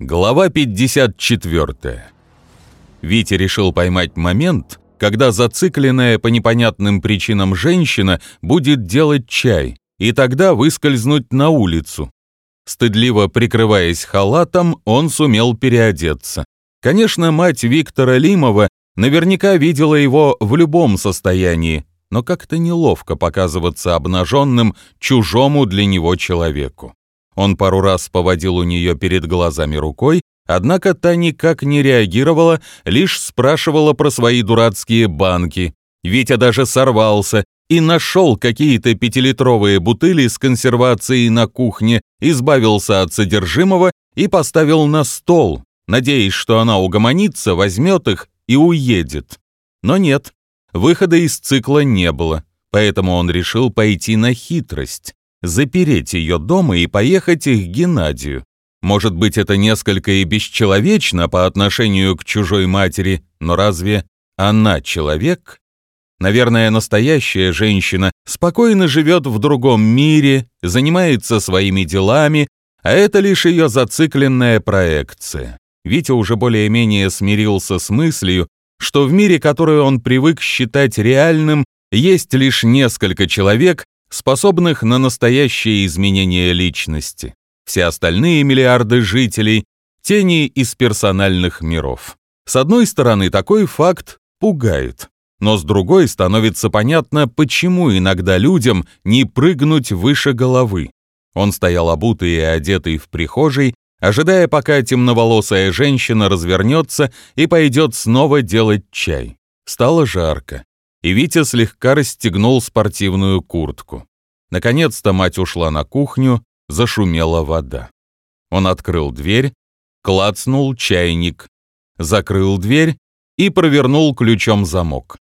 Глава 54. Витя решил поймать момент, когда зацикленная по непонятным причинам женщина будет делать чай, и тогда выскользнуть на улицу. Стыдливо прикрываясь халатом, он сумел переодеться. Конечно, мать Виктора Лимова наверняка видела его в любом состоянии, но как-то неловко показываться обнаженным чужому для него человеку. Он пару раз поводил у нее перед глазами рукой, однако та никак не реагировала, лишь спрашивала про свои дурацкие банки. Витя даже сорвался и нашел какие-то пятилитровые бутыли с консервацией на кухне, избавился от содержимого и поставил на стол, надеясь, что она угомонится, возьмет их и уедет. Но нет, выхода из цикла не было, поэтому он решил пойти на хитрость запереть ее дома и поехать их к Геннадию. Может быть, это несколько и бесчеловечно по отношению к чужой матери, но разве она человек? Наверное, настоящая женщина спокойно живет в другом мире, занимается своими делами, а это лишь ее зацикленная проекция. Витя уже более-менее смирился с мыслью, что в мире, который он привык считать реальным, есть лишь несколько человек, способных на настоящее изменение личности. Все остальные миллиарды жителей – тени из персональных миров. С одной стороны, такой факт пугает, но с другой становится понятно, почему иногда людям не прыгнуть выше головы. Он стоял обутый и одетый в прихожей, ожидая, пока темноволосая женщина развернется и пойдет снова делать чай. Стало жарко и Витя слегка расстегнул спортивную куртку. Наконец-то мать ушла на кухню, зашумела вода. Он открыл дверь, клацнул чайник, закрыл дверь и провернул ключом замок.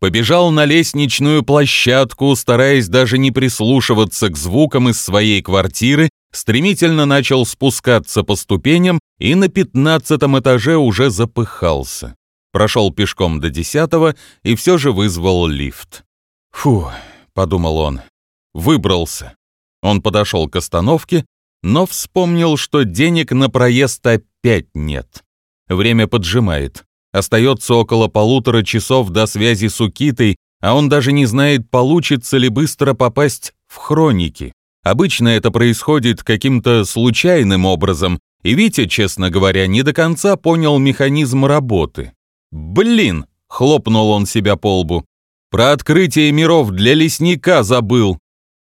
Побежал на лестничную площадку, стараясь даже не прислушиваться к звукам из своей квартиры, стремительно начал спускаться по ступеням и на пятнадцатом этаже уже запыхался прошел пешком до десятого и все же вызвал лифт. «Фу», — подумал он, — «выбрался». Он подошел к остановке, но вспомнил, что денег на проезд опять нет. Время поджимает. Остается около полутора часов до связи с Укитой, а он даже не знает, получится ли быстро попасть в хроники. Обычно это происходит каким-то случайным образом, и Витя, честно говоря, не до конца понял механизм работы. «Блин!» — хлопнул он себя по лбу. «Про открытие миров для лесника забыл!»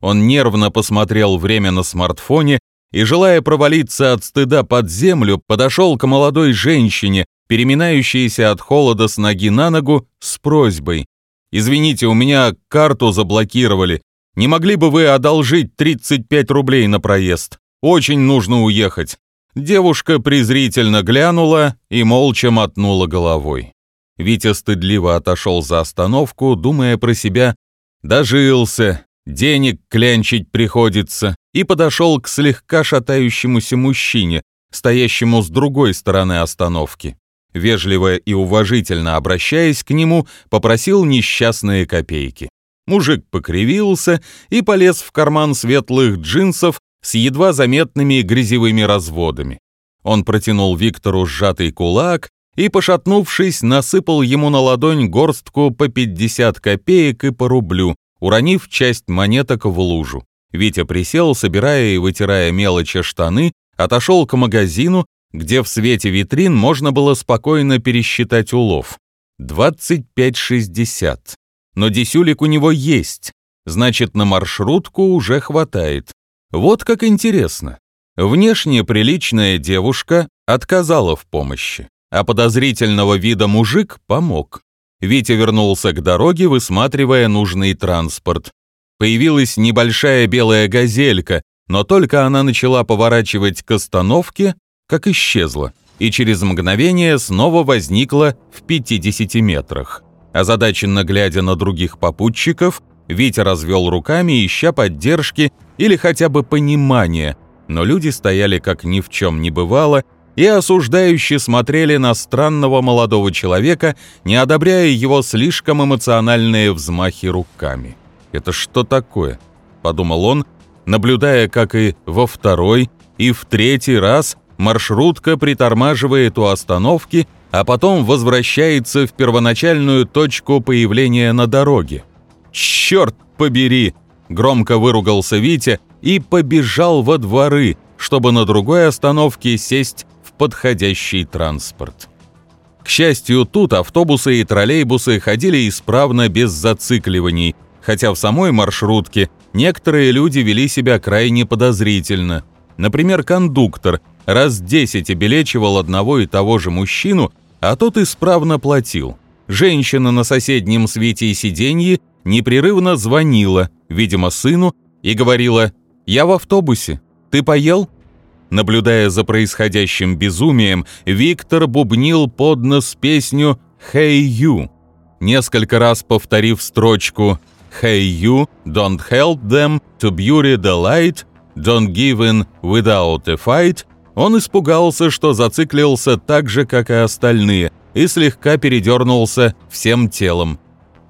Он нервно посмотрел время на смартфоне и, желая провалиться от стыда под землю, подошел к молодой женщине, переминающейся от холода с ноги на ногу, с просьбой. «Извините, у меня карту заблокировали. Не могли бы вы одолжить 35 рублей на проезд? Очень нужно уехать». Девушка презрительно глянула и молча мотнула головой. Витя стыдливо отошел за остановку, думая про себя «дожился, денег клянчить приходится», и подошел к слегка шатающемуся мужчине, стоящему с другой стороны остановки. Вежливо и уважительно обращаясь к нему, попросил несчастные копейки. Мужик покривился и полез в карман светлых джинсов с едва заметными грязевыми разводами. Он протянул Виктору сжатый кулак и, пошатнувшись, насыпал ему на ладонь горстку по 50 копеек и по рублю, уронив часть монеток в лужу. Витя присел, собирая и вытирая мелочи штаны, отошел к магазину, где в свете витрин можно было спокойно пересчитать улов. 25,60. Но десюлик у него есть, значит, на маршрутку уже хватает. Вот как интересно. Внешне приличная девушка отказала в помощи а подозрительного вида мужик помог. Витя вернулся к дороге, высматривая нужный транспорт. Появилась небольшая белая газелька, но только она начала поворачивать к остановке, как исчезла, и через мгновение снова возникла в 50 метрах. Озадаченно глядя на других попутчиков, Витя развел руками, ища поддержки или хотя бы понимания, но люди стояли как ни в чем не бывало и осуждающе смотрели на странного молодого человека, не одобряя его слишком эмоциональные взмахи руками. «Это что такое?» – подумал он, наблюдая, как и во второй, и в третий раз маршрутка притормаживает у остановки, а потом возвращается в первоначальную точку появления на дороге. «Черт побери!» — громко выругался Витя и побежал во дворы, чтобы на другой остановке сесть подходящий транспорт. К счастью, тут автобусы и троллейбусы ходили исправно без зацикливаний, хотя в самой маршрутке некоторые люди вели себя крайне подозрительно. Например, кондуктор раз десять обелечивал одного и того же мужчину, а тот исправно платил. Женщина на соседнем свете и сиденье непрерывно звонила, видимо, сыну, и говорила «Я в автобусе. Ты поел?» Наблюдая за происходящим безумием, Виктор бубнил под нос песню «Hey You», несколько раз повторив строчку «Hey You, don't help them to bury the light, don't give in without a fight», он испугался, что зациклился так же, как и остальные, и слегка передернулся всем телом.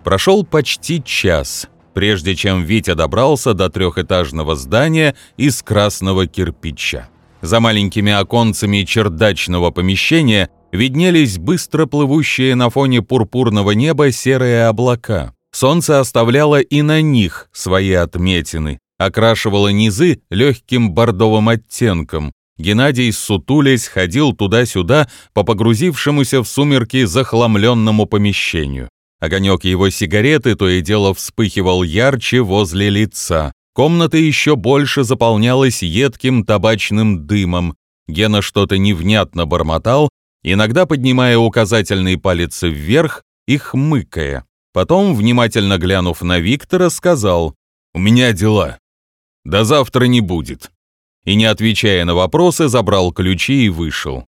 Прошел почти час, прежде чем Витя добрался до трехэтажного здания из красного кирпича. За маленькими оконцами чердачного помещения виднелись быстро плывущие на фоне пурпурного неба серые облака. Солнце оставляло и на них свои отметины, окрашивало низы легким бордовым оттенком. Геннадий, сутулясь, ходил туда-сюда по погрузившемуся в сумерки захламленному помещению. Огонек его сигареты то и дело вспыхивал ярче возле лица. Комната еще больше заполнялась едким табачным дымом. Гена что-то невнятно бормотал, иногда поднимая указательный палец вверх и хмыкая. Потом, внимательно глянув на Виктора, сказал «У меня дела. До завтра не будет». И, не отвечая на вопросы, забрал ключи и вышел.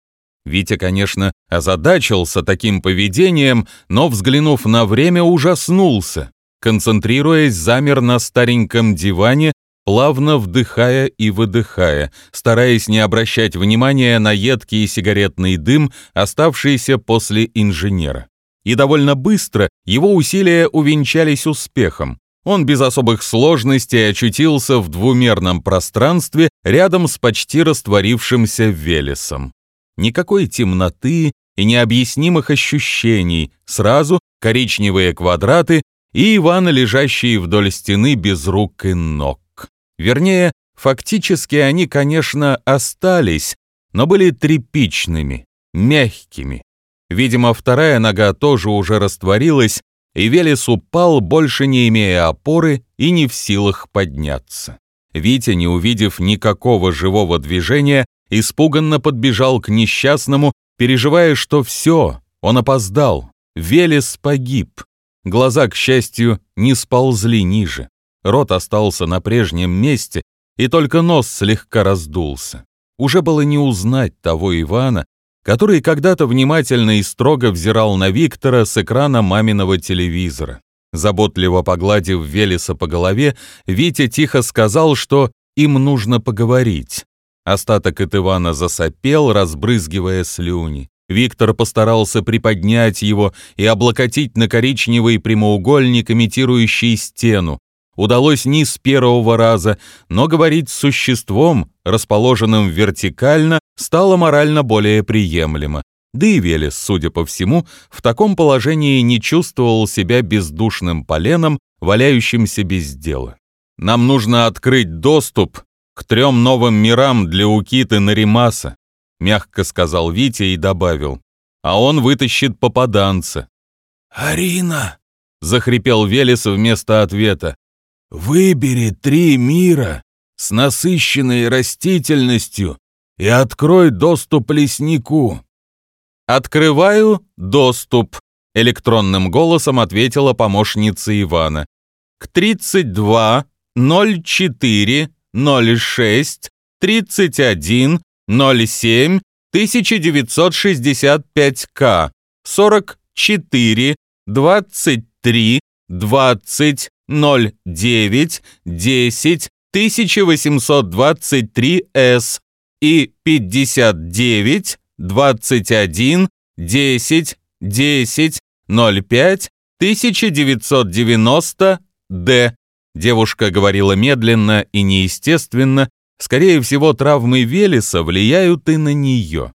Витя, конечно, озадачился таким поведением, но, взглянув на время, ужаснулся концентрируясь, замер на стареньком диване, плавно вдыхая и выдыхая, стараясь не обращать внимания на едкий сигаретный дым, оставшийся после инженера. И довольно быстро его усилия увенчались успехом. Он без особых сложностей очутился в двумерном пространстве рядом с почти растворившимся Велесом. Никакой темноты и необъяснимых ощущений, сразу коричневые квадраты и Ивана, лежащие вдоль стены без рук и ног. Вернее, фактически они, конечно, остались, но были тряпичными, мягкими. Видимо, вторая нога тоже уже растворилась, и Велес упал, больше не имея опоры и не в силах подняться. Витя, не увидев никакого живого движения, испуганно подбежал к несчастному, переживая, что все, он опоздал, Велес погиб. Глаза, к счастью, не сползли ниже. Рот остался на прежнем месте, и только нос слегка раздулся. Уже было не узнать того Ивана, который когда-то внимательно и строго взирал на Виктора с экрана маминого телевизора. Заботливо погладив Велеса по голове, Витя тихо сказал, что им нужно поговорить. Остаток от Ивана засопел, разбрызгивая слюни. Виктор постарался приподнять его и облокотить на коричневый прямоугольник, имитирующий стену. Удалось не с первого раза, но говорить с существом, расположенным вертикально, стало морально более приемлемо. Да и Велес, судя по всему, в таком положении не чувствовал себя бездушным поленом, валяющимся без дела. «Нам нужно открыть доступ к трем новым мирам для Укиты Наримаса», — мягко сказал Витя и добавил. «А он вытащит попаданца». «Арина!» — захрипел Велес вместо ответа. «Выбери три мира с насыщенной растительностью и открой доступ леснику». «Открываю доступ», — электронным голосом ответила помощница Ивана. «К 32 04 06 31 07 1965К 44 23 20 09 10 1823 С и 59 21 10 10 05 1990 Д. Девушка говорила медленно и неестественно, Скорее всего, травмы Велеса влияют и на нее.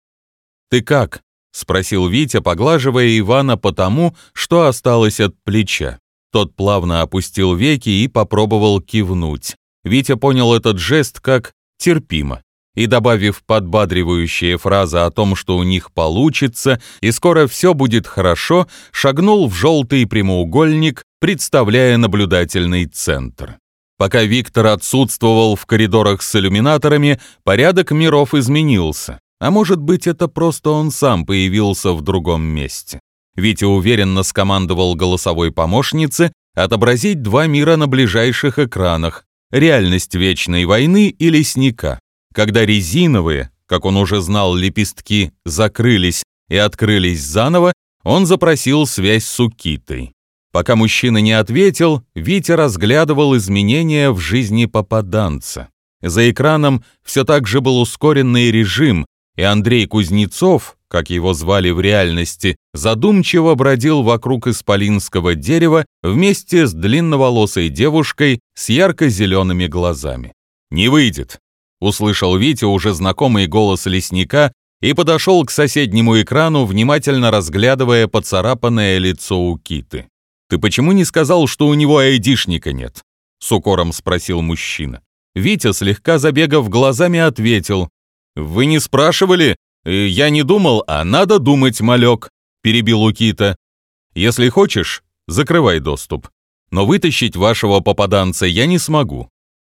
«Ты как?» — спросил Витя, поглаживая Ивана по тому, что осталось от плеча. Тот плавно опустил веки и попробовал кивнуть. Витя понял этот жест как «терпимо» и, добавив подбадривающие фразы о том, что у них получится и скоро все будет хорошо, шагнул в желтый прямоугольник, представляя наблюдательный центр. Пока Виктор отсутствовал в коридорах с иллюминаторами, порядок миров изменился. А может быть, это просто он сам появился в другом месте. Витя уверенно скомандовал голосовой помощнице отобразить два мира на ближайших экранах – реальность Вечной войны и Лесника. Когда резиновые, как он уже знал, лепестки закрылись и открылись заново, он запросил связь с Укитой. Пока мужчина не ответил, Витя разглядывал изменения в жизни попаданца. За экраном все так же был ускоренный режим, и Андрей Кузнецов, как его звали в реальности, задумчиво бродил вокруг исполинского дерева вместе с длинноволосой девушкой с ярко-зелеными глазами. «Не выйдет», — услышал Витя уже знакомый голос лесника и подошел к соседнему экрану, внимательно разглядывая поцарапанное лицо у Киты. «Ты почему не сказал, что у него айдишника нет?» — с укором спросил мужчина. Витя, слегка забегав глазами, ответил. «Вы не спрашивали? Э, я не думал, а надо думать, малек», — перебил Укита. «Если хочешь, закрывай доступ. Но вытащить вашего попаданца я не смогу».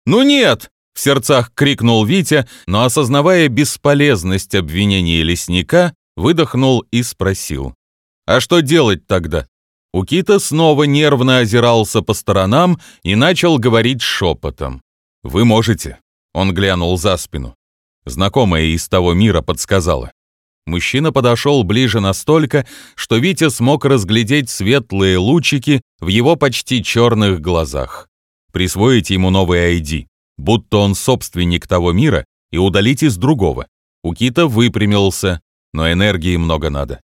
«Ну нет!» — в сердцах крикнул Витя, но, осознавая бесполезность обвинения лесника, выдохнул и спросил. «А что делать тогда?» Укита снова нервно озирался по сторонам и начал говорить шепотом. «Вы можете?» Он глянул за спину. Знакомая из того мира подсказала. Мужчина подошел ближе настолько, что Витя смог разглядеть светлые лучики в его почти черных глазах. Присвоить ему новый ID, будто он собственник того мира, и удалить из другого. Укита выпрямился, но энергии много надо.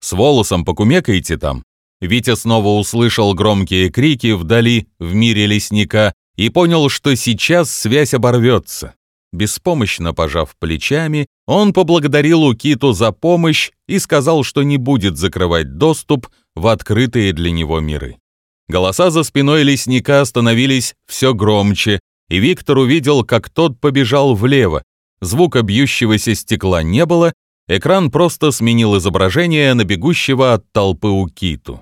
С волосом покумекаете там, Витя снова услышал громкие крики вдали, в мире лесника, и понял, что сейчас связь оборвется. Беспомощно пожав плечами, он поблагодарил Укиту за помощь и сказал, что не будет закрывать доступ в открытые для него миры. Голоса за спиной лесника становились все громче, и Виктор увидел, как тот побежал влево. Звука бьющегося стекла не было, экран просто сменил изображение на бегущего от толпы Укиту.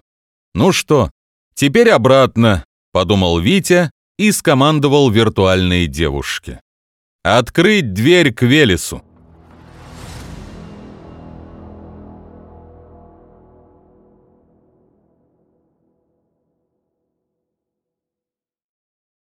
«Ну что, теперь обратно», — подумал Витя и скомандовал виртуальной девушке. «Открыть дверь к Велесу».